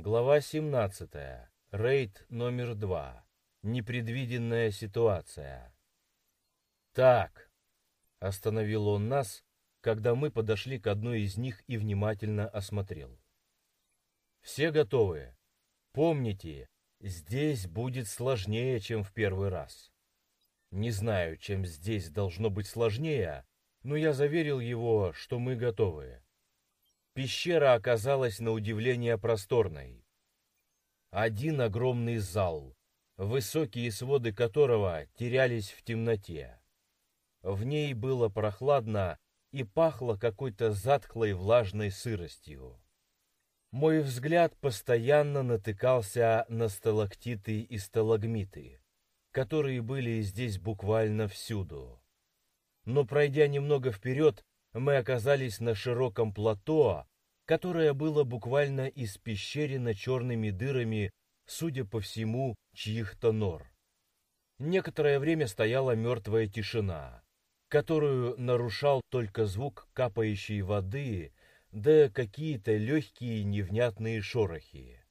Глава 17. Рейд номер 2. Непредвиденная ситуация. Так, остановил он нас, когда мы подошли к одной из них и внимательно осмотрел. Все готовы? Помните, здесь будет сложнее, чем в первый раз. Не знаю, чем здесь должно быть сложнее, но я заверил его, что мы готовы. Пещера оказалась на удивление просторной. Один огромный зал, высокие своды которого терялись в темноте. В ней было прохладно и пахло какой-то затхлой влажной сыростью. Мой взгляд постоянно натыкался на сталактиты и сталагмиты, которые были здесь буквально всюду. Но пройдя немного вперед, мы оказались на широком плато, которое было буквально испещрено черными дырами, судя по всему, чьих-то нор. Некоторое время стояла мертвая тишина, которую нарушал только звук капающей воды, да какие-то легкие невнятные шорохи.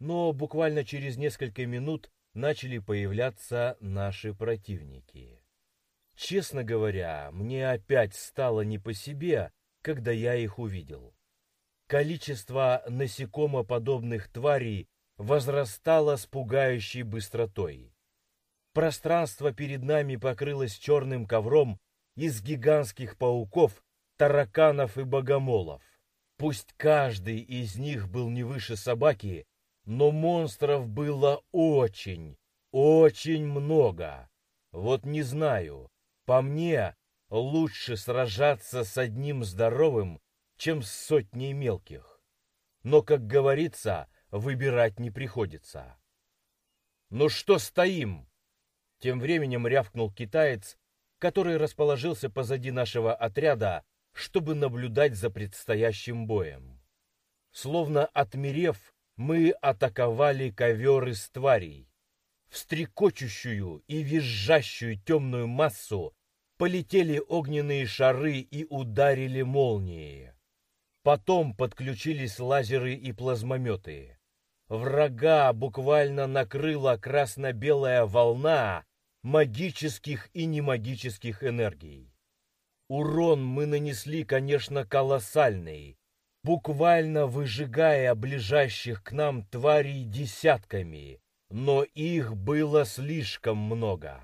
Но буквально через несколько минут начали появляться наши противники. Честно говоря, мне опять стало не по себе, когда я их увидел. Количество насекомоподобных тварей возрастало с пугающей быстротой. Пространство перед нами покрылось черным ковром из гигантских пауков, тараканов и богомолов. Пусть каждый из них был не выше собаки, но монстров было очень, очень много. Вот не знаю, по мне, лучше сражаться с одним здоровым, чем с сотней мелких. Но, как говорится, выбирать не приходится. «Ну что стоим?» Тем временем рявкнул китаец, который расположился позади нашего отряда, чтобы наблюдать за предстоящим боем. Словно отмерев, мы атаковали ковер из тварей. В стрекочущую и визжащую темную массу полетели огненные шары и ударили молнии. Потом подключились лазеры и плазмометы. Врага буквально накрыла красно-белая волна магических и немагических энергий. Урон мы нанесли, конечно, колоссальный, буквально выжигая ближайших к нам тварей десятками, но их было слишком много.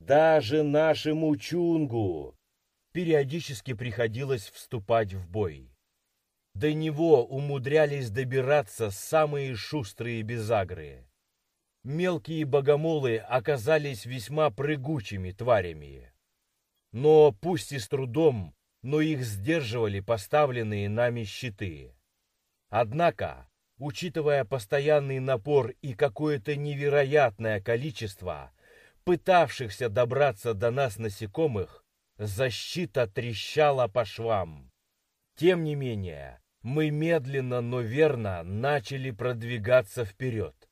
Даже нашему Чунгу периодически приходилось вступать в бой. До него умудрялись добираться самые шустрые безагры. Мелкие богомолы оказались весьма прыгучими тварями. Но пусть и с трудом, но их сдерживали поставленные нами щиты. Однако, учитывая постоянный напор и какое-то невероятное количество пытавшихся добраться до нас насекомых, защита трещала по швам. Тем не менее, мы медленно, но верно начали продвигаться вперед.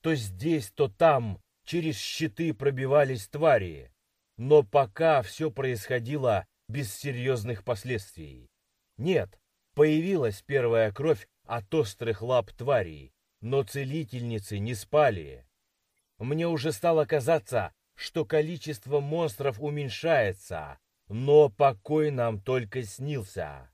То здесь, то там через щиты пробивались твари, но пока все происходило без серьезных последствий. Нет, появилась первая кровь от острых лап тварей, но целительницы не спали. Мне уже стало казаться, что количество монстров уменьшается, но покой нам только снился.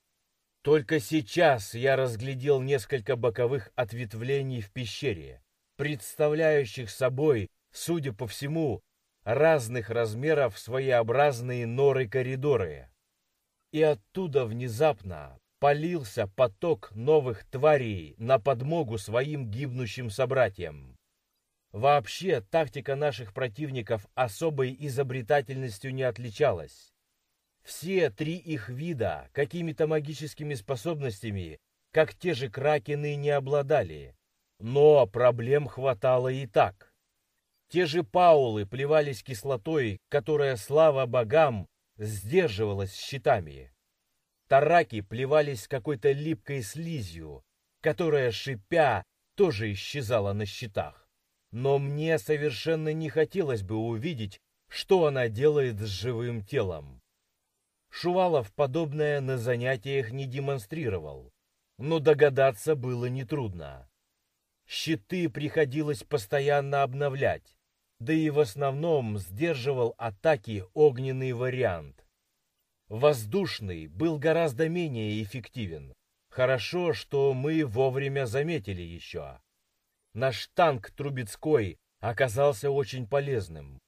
Только сейчас я разглядел несколько боковых ответвлений в пещере, представляющих собой, судя по всему, разных размеров своеобразные норы-коридоры. И оттуда внезапно полился поток новых тварей на подмогу своим гибнущим собратьям. Вообще, тактика наших противников особой изобретательностью не отличалась. Все три их вида какими-то магическими способностями, как те же кракены, не обладали. Но проблем хватало и так. Те же паулы плевались кислотой, которая, слава богам, сдерживалась щитами. Тараки плевались какой-то липкой слизью, которая, шипя, тоже исчезала на щитах но мне совершенно не хотелось бы увидеть, что она делает с живым телом. Шувалов подобное на занятиях не демонстрировал, но догадаться было нетрудно. Щиты приходилось постоянно обновлять, да и в основном сдерживал атаки огненный вариант. Воздушный был гораздо менее эффективен. Хорошо, что мы вовремя заметили еще. Наш танк Трубецкой оказался очень полезным.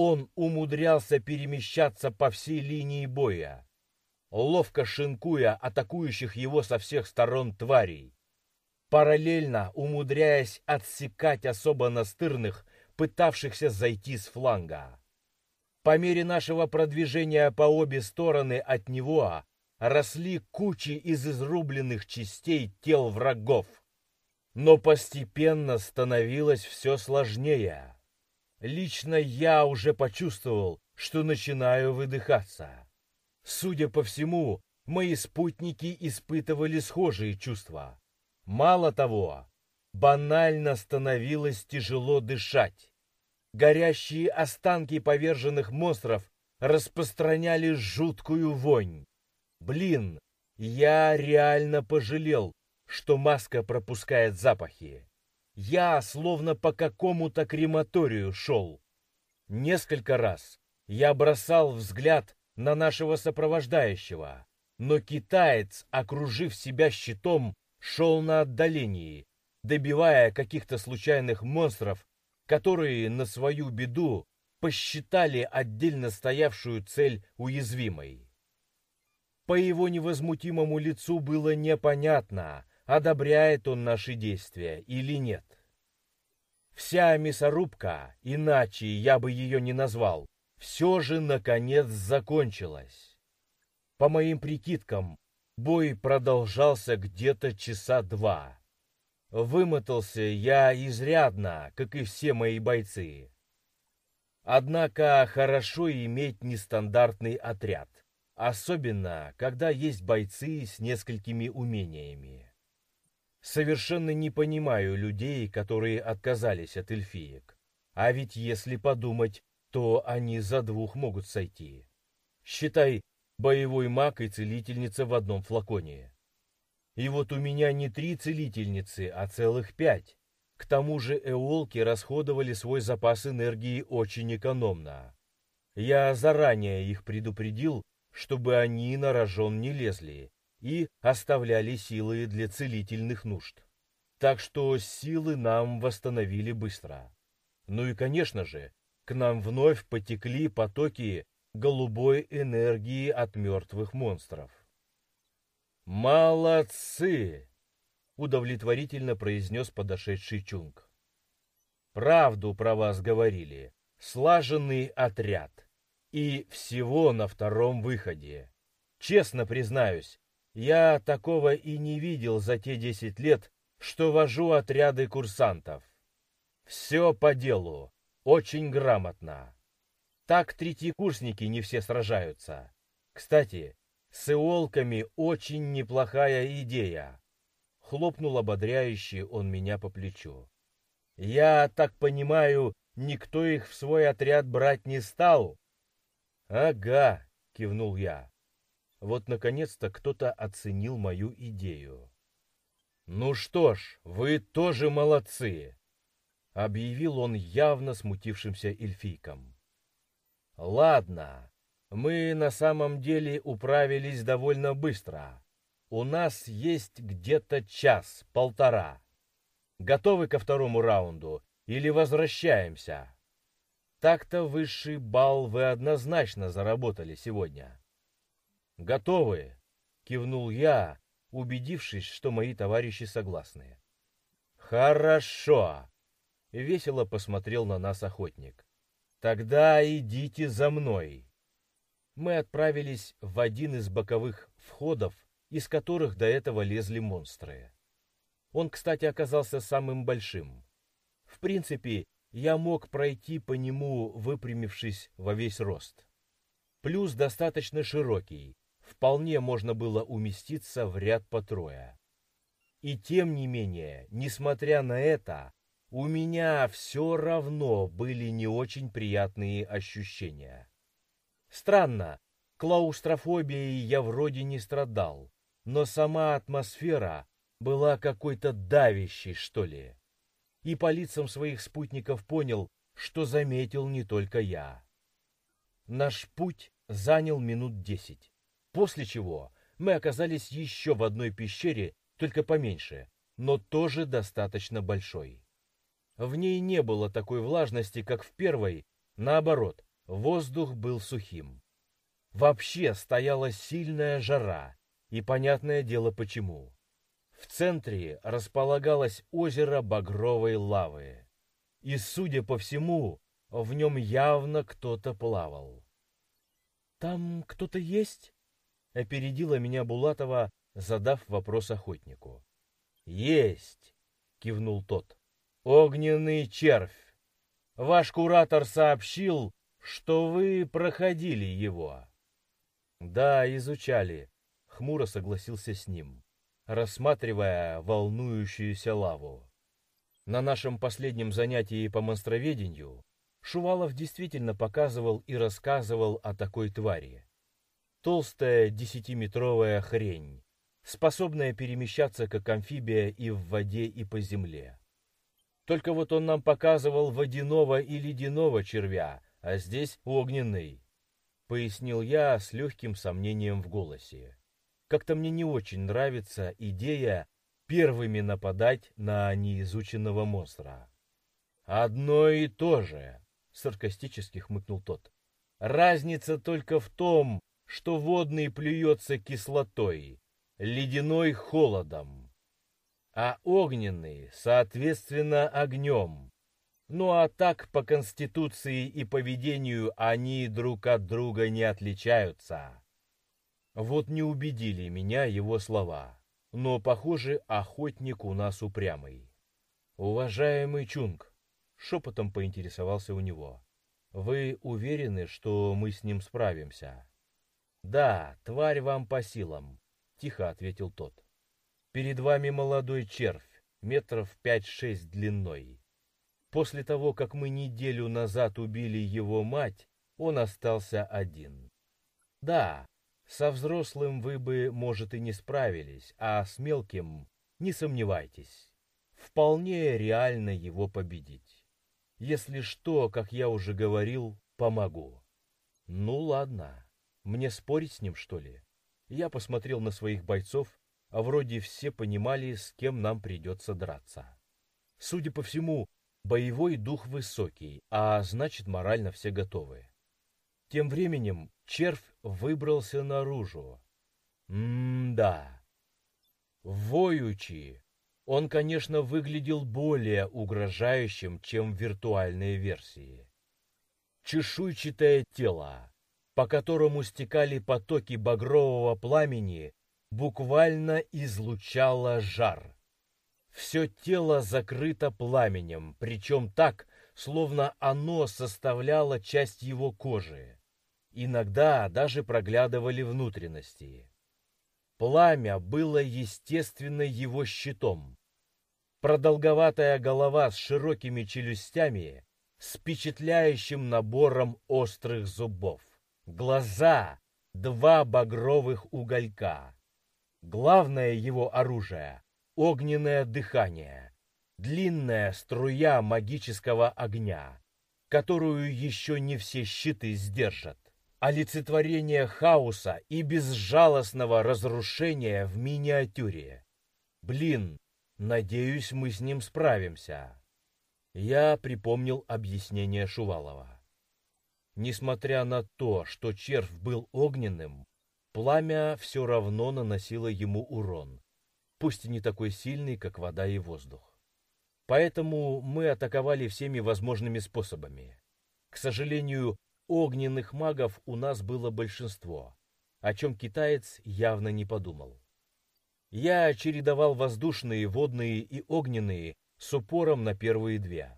Он умудрялся перемещаться по всей линии боя, ловко шинкуя атакующих его со всех сторон тварей, параллельно умудряясь отсекать особо настырных, пытавшихся зайти с фланга. По мере нашего продвижения по обе стороны от него росли кучи из изрубленных частей тел врагов. Но постепенно становилось все сложнее. Лично я уже почувствовал, что начинаю выдыхаться. Судя по всему, мои спутники испытывали схожие чувства. Мало того, банально становилось тяжело дышать. Горящие останки поверженных монстров распространяли жуткую вонь. Блин, я реально пожалел, что маска пропускает запахи. Я словно по какому-то крематорию шел. Несколько раз я бросал взгляд на нашего сопровождающего, но китаец, окружив себя щитом, шел на отдалении, добивая каких-то случайных монстров, которые на свою беду посчитали отдельно стоявшую цель уязвимой. По его невозмутимому лицу было непонятно, одобряет он наши действия или нет. Вся мясорубка, иначе я бы ее не назвал, все же наконец закончилась. По моим прикидкам, бой продолжался где-то часа два. Вымотался я изрядно, как и все мои бойцы. Однако хорошо иметь нестандартный отряд, особенно когда есть бойцы с несколькими умениями. Совершенно не понимаю людей, которые отказались от эльфиек. А ведь если подумать, то они за двух могут сойти. Считай, боевой маг и целительница в одном флаконе. И вот у меня не три целительницы, а целых пять. К тому же эолки расходовали свой запас энергии очень экономно. Я заранее их предупредил, чтобы они на рожон не лезли, и оставляли силы для целительных нужд. Так что силы нам восстановили быстро. Ну и, конечно же, к нам вновь потекли потоки голубой энергии от мертвых монстров. «Молодцы!» — удовлетворительно произнес подошедший Чунг. «Правду про вас говорили. Слаженный отряд. И всего на втором выходе. Честно признаюсь, я такого и не видел за те десять лет, что вожу отряды курсантов. Все по делу, очень грамотно. Так третьекурсники не все сражаются. Кстати, с иолками очень неплохая идея. Хлопнул ободряющий он меня по плечу. Я так понимаю, никто их в свой отряд брать не стал? Ага, кивнул я. Вот, наконец-то, кто-то оценил мою идею. «Ну что ж, вы тоже молодцы!» — объявил он явно смутившимся эльфийкам. «Ладно, мы на самом деле управились довольно быстро. У нас есть где-то час-полтора. Готовы ко второму раунду или возвращаемся?» Так-то высший балл вы однозначно заработали сегодня. «Готовы!» — кивнул я, убедившись, что мои товарищи согласны. «Хорошо!» — весело посмотрел на нас охотник. «Тогда идите за мной!» Мы отправились в один из боковых входов, из которых до этого лезли монстры. Он, кстати, оказался самым большим. В принципе, я мог пройти по нему, выпрямившись во весь рост. Плюс достаточно широкий, вполне можно было уместиться в ряд по трое. И тем не менее, несмотря на это, у меня все равно были не очень приятные ощущения. Странно, клаустрофобией я вроде не страдал, но сама атмосфера была какой-то давящей, что ли. и по лицам своих спутников понял, что заметил не только я. Наш путь занял минут десять, после чего мы оказались еще в одной пещере, только поменьше, но тоже достаточно большой. В ней не было такой влажности, как в первой, наоборот, воздух был сухим. Вообще стояла сильная жара, и понятное дело почему. В центре располагалось озеро багровой лавы. И, судя по всему, в нем явно кто-то плавал. «Там кто-то есть?» — опередила меня Булатова, задав вопрос охотнику. «Есть!» — кивнул тот. «Огненный червь! Ваш куратор сообщил, что вы проходили его». «Да, изучали», — хмуро согласился с ним, рассматривая волнующуюся лаву. На нашем последнем занятии по монстроведению Шувалов действительно показывал и рассказывал о такой твари. Толстая десятиметровая хрень, способная перемещаться как амфибия и в воде, и по земле. Только вот он нам показывал водяного и ледяного червя, а здесь огненный, пояснил я с легким сомнением в голосе. Как-то мне не очень нравится идея первыми нападать на неизученного монстра. Одно и то же, саркастически хмыкнул тот. Разница только в том, что водный плюется кислотой, ледяной холодом, а огненный, соответственно, огнем. Ну а так по конституции и поведению они друг от друга не отличаются. Вот не убедили меня его слова, но, похоже, охотник у нас упрямый. Уважаемый Чунг, шепотом поинтересовался у него, вы уверены, что мы с ним справимся? Да, тварь вам по силам, тихо ответил тот. Перед вами молодой червь, метров пять-шесть длиной. После того, как мы неделю назад убили его мать, он остался один. Да, со взрослым вы бы, может, и не справились, а с мелким, не сомневайтесь, вполне реально его победить. Если что, как я уже говорил, помогу. Ну ладно, мне спорить с ним, что ли? Я посмотрел на своих бойцов, а вроде все понимали, с кем нам придется драться. Судя по всему, боевой дух высокий, а значит морально все готовы. Тем временем червь выбрался наружу. М-да. Воючи. Он, конечно, выглядел более угрожающим, чем в виртуальной версии. Чешуйчатое тело, по которому стекали потоки багрового пламени, буквально излучало жар. Все тело закрыто пламенем, причем так, словно оно составляло часть его кожи. Иногда даже проглядывали внутренности. Пламя было естественно его щитом. Продолговатая голова с широкими челюстями, с впечатляющим набором острых зубов. Глаза — два багровых уголька. Главное его оружие — огненное дыхание, длинная струя магического огня, которую еще не все щиты сдержат. Олицетворение хаоса и безжалостного разрушения в миниатюре. Блин, надеюсь, мы с ним справимся. Я припомнил объяснение Шувалова. Несмотря на то, что червь был огненным, пламя все равно наносило ему урон, пусть и не такой сильный, как вода и воздух. Поэтому мы атаковали всеми возможными способами. К сожалению, огненных магов у нас было большинство, о чем китаец явно не подумал. Я чередовал воздушные, водные и огненные с упором на первые две.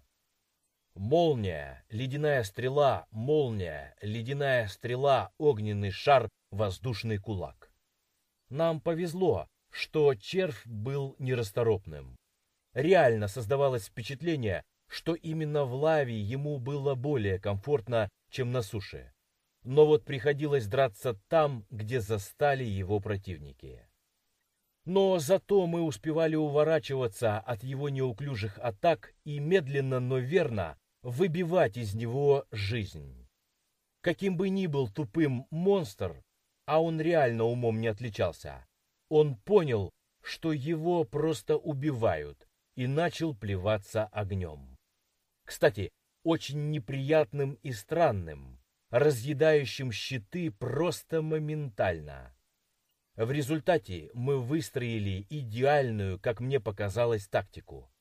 Молния, ледяная стрела, молния, ледяная стрела, огненный шар, воздушный кулак. Нам повезло, что червь был нерасторопным. Реально создавалось впечатление, что именно в лаве ему было более комфортно, чем на суше. Но вот приходилось драться там, где застали его противники. Но зато мы успевали уворачиваться от его неуклюжих атак и медленно, но верно выбивать из него жизнь. Каким бы ни был тупым монстр, а он реально умом не отличался, он понял, что его просто убивают, и начал плеваться огнем. Кстати, очень неприятным и странным, разъедающим щиты просто моментально. В результате мы выстроили идеальную, как мне показалось, тактику.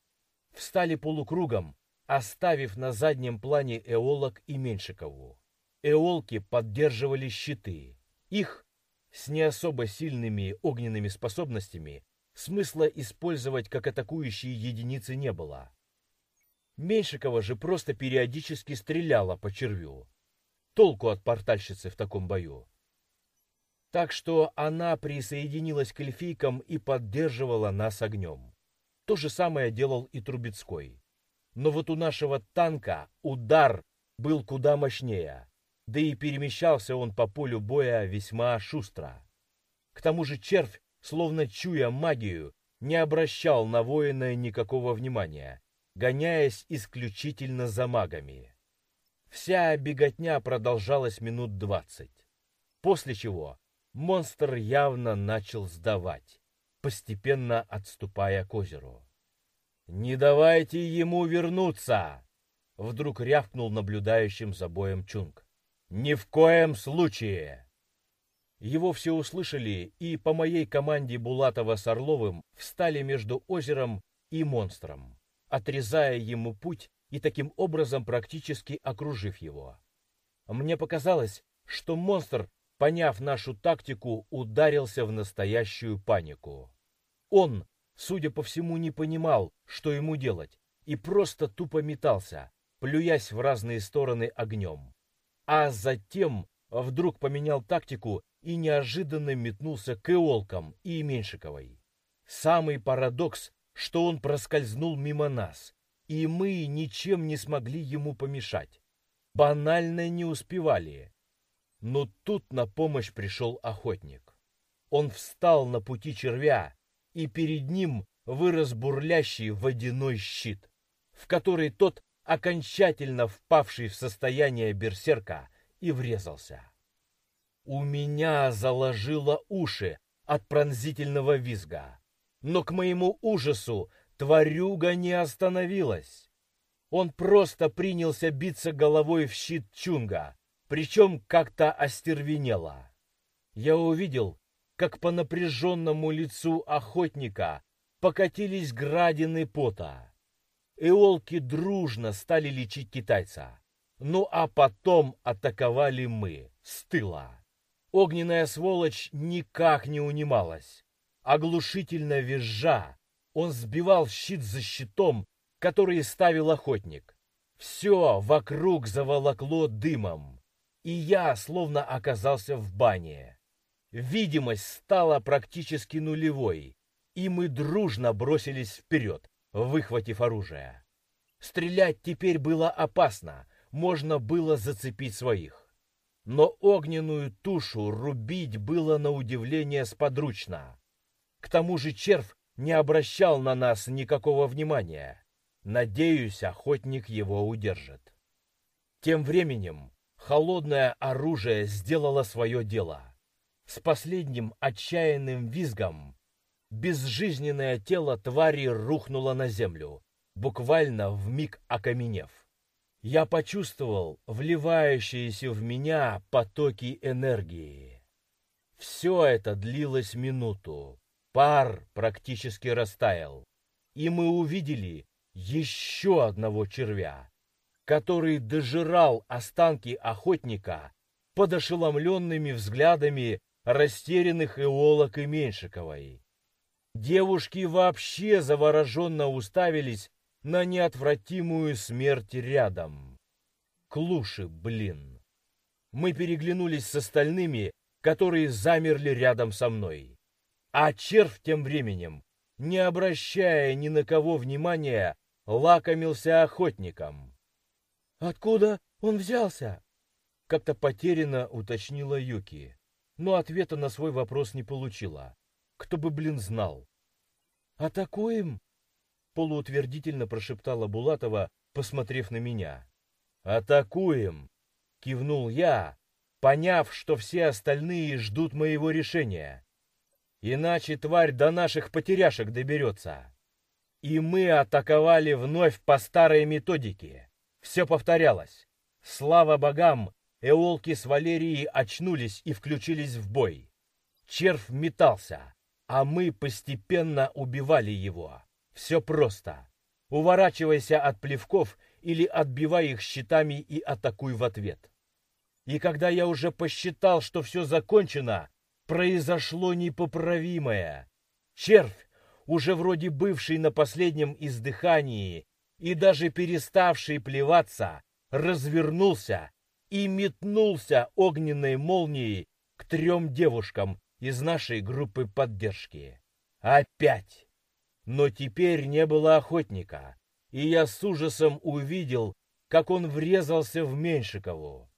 Встали полукругом, оставив на заднем плане Эолок и Меньшикову. Эолки поддерживали щиты. Их, с не особо сильными огненными способностями, смысла использовать как атакующие единицы не было. Меньшикова же просто периодически стреляла по червю. Толку от портальщицы в таком бою. Так что она присоединилась к эльфийкам и поддерживала нас огнем. То же самое делал и Трубецкой. Но вот у нашего танка удар был куда мощнее, да и перемещался он по полю боя весьма шустро. К тому же червь, словно чуя магию, не обращал на воина никакого внимания гоняясь исключительно за магами. Вся беготня продолжалась минут двадцать, после чего монстр явно начал сдавать, постепенно отступая к озеру. «Не давайте ему вернуться!» — вдруг рявкнул наблюдающим за боем Чунг. «Ни в коем случае!» Его все услышали, и по моей команде Булатова с Орловым встали между озером и монстром отрезая ему путь и таким образом практически окружив его. Мне показалось, что монстр, поняв нашу тактику, ударился в настоящую панику. Он, судя по всему, не понимал, что ему делать, и просто тупо метался, плюясь в разные стороны огнем. А затем вдруг поменял тактику и неожиданно метнулся к Эолкам и Меньшиковой. Самый парадокс что он проскользнул мимо нас, и мы ничем не смогли ему помешать. Банально не успевали. Но тут на помощь пришел охотник. Он встал на пути червя, и перед ним вырос бурлящий водяной щит, в который тот, окончательно впавший в состояние берсерка, и врезался. У меня заложило уши от пронзительного визга. Но к моему ужасу тварюга не остановилась. Он просто принялся биться головой в щит Чунга, причем как-то остервенело. Я увидел, как по напряженному лицу охотника покатились градины пота. Эолки дружно стали лечить китайца. Ну а потом атаковали мы, с тыла. Огненная сволочь никак не унималась. Оглушительно визжа, он сбивал щит за щитом, который ставил охотник. Все вокруг заволокло дымом, и я словно оказался в бане. Видимость стала практически нулевой, и мы дружно бросились вперед, выхватив оружие. Стрелять теперь было опасно, можно было зацепить своих. Но огненную тушу рубить было на удивление сподручно. К тому же червь не обращал на нас никакого внимания. Надеюсь, охотник его удержит. Тем временем холодное оружие сделало свое дело. С последним отчаянным визгом безжизненное тело твари рухнуло на землю, буквально в миг окаменев. Я почувствовал вливающиеся в меня потоки энергии. Все это длилось минуту, Пар практически растаял, и мы увидели еще одного червя, который дожирал останки охотника под ошеломленными взглядами растерянных Иолок и Меньшиковой. Девушки вообще завороженно уставились на неотвратимую смерть рядом. Клуши, блин. Мы переглянулись с остальными, которые замерли рядом со мной. А червь тем временем, не обращая ни на кого внимания, лакомился охотником. «Откуда он взялся?» Как-то потерянно уточнила Юки, но ответа на свой вопрос не получила. Кто бы, блин, знал. «Атакуем?» — полуутвердительно прошептала Булатова, посмотрев на меня. «Атакуем!» — кивнул я, поняв, что все остальные ждут моего решения. Иначе тварь до наших потеряшек доберется. И мы атаковали вновь по старой методике. Все повторялось. Слава богам, эолки с Валерией очнулись и включились в бой. Червь метался, а мы постепенно убивали его. Все просто. Уворачивайся от плевков или отбивай их щитами и атакуй в ответ. И когда я уже посчитал, что все закончено, произошло непоправимое. Червь, уже вроде бывший на последнем издыхании и даже переставший плеваться, развернулся и метнулся огненной молнией к трем девушкам из нашей группы поддержки. Опять! Но теперь не было охотника, и я с ужасом увидел, как он врезался в Меньшикову.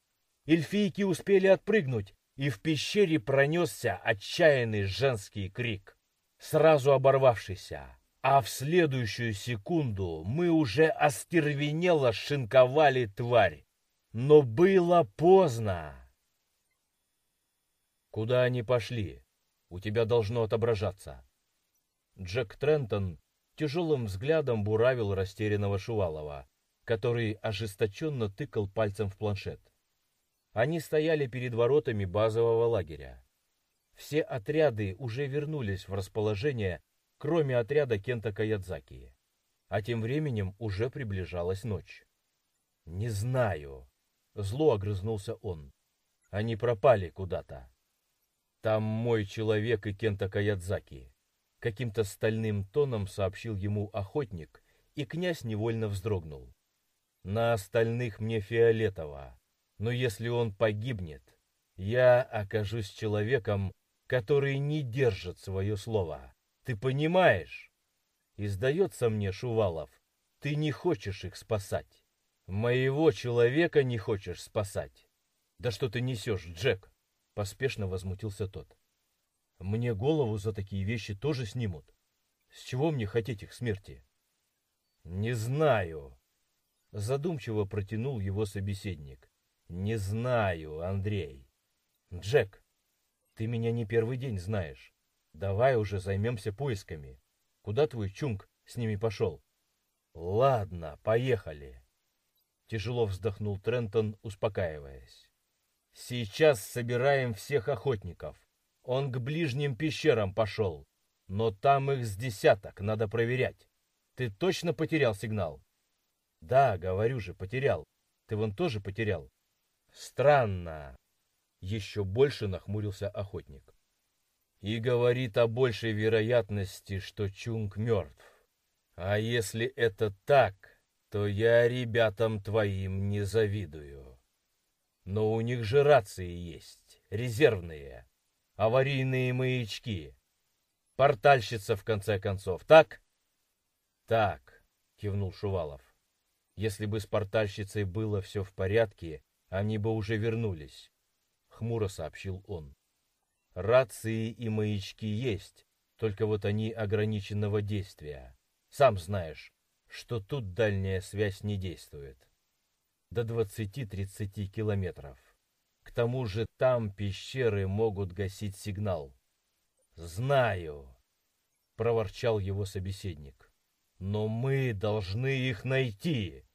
Эльфийки успели отпрыгнуть, и в пещере пронесся отчаянный женский крик, сразу оборвавшийся. А в следующую секунду мы уже остервенело шинковали тварь. Но было поздно. Куда они пошли? У тебя должно отображаться. Джек Трентон тяжелым взглядом буравил растерянного Шувалова, который ожесточенно тыкал пальцем в планшет. Они стояли перед воротами базового лагеря. Все отряды уже вернулись в расположение, кроме отряда Кента Каядзаки. А тем временем уже приближалась ночь. «Не знаю», — зло огрызнулся он. «Они пропали куда-то. Там мой человек и Кента Каядзаки», — каким-то стальным тоном сообщил ему охотник, и князь невольно вздрогнул. «На остальных мне фиолетово. Но если он погибнет, я окажусь человеком, который не держит свое слово. Ты понимаешь? И сдается мне, Шувалов, ты не хочешь их спасать. Моего человека не хочешь спасать. Да что ты несешь, Джек? Поспешно возмутился тот. Мне голову за такие вещи тоже снимут. С чего мне хотеть их смерти? Не знаю. Задумчиво протянул его собеседник. Не знаю, Андрей. Джек, ты меня не первый день знаешь. Давай уже займемся поисками. Куда твой чунг с ними пошел? Ладно, поехали. Тяжело вздохнул Трентон, успокаиваясь. Сейчас собираем всех охотников. Он к ближним пещерам пошел. Но там их с десяток, надо проверять. Ты точно потерял сигнал? Да, говорю же, потерял. Ты вон тоже потерял. Странно. Еще больше нахмурился охотник. И говорит о большей вероятности, что Чунг мертв. А если это так, то я ребятам твоим не завидую. Но у них же рации есть, резервные, аварийные маячки. Портальщица, в конце концов, так? Так, кивнул Шувалов. Если бы с портальщицей было все в порядке, они бы уже вернулись, хмуро сообщил он. Рации и маячки есть, только вот они ограниченного действия. Сам знаешь, что тут дальняя связь не действует. До 20-30 километров. К тому же там пещеры могут гасить сигнал. Знаю, проворчал его собеседник. Но мы должны их найти.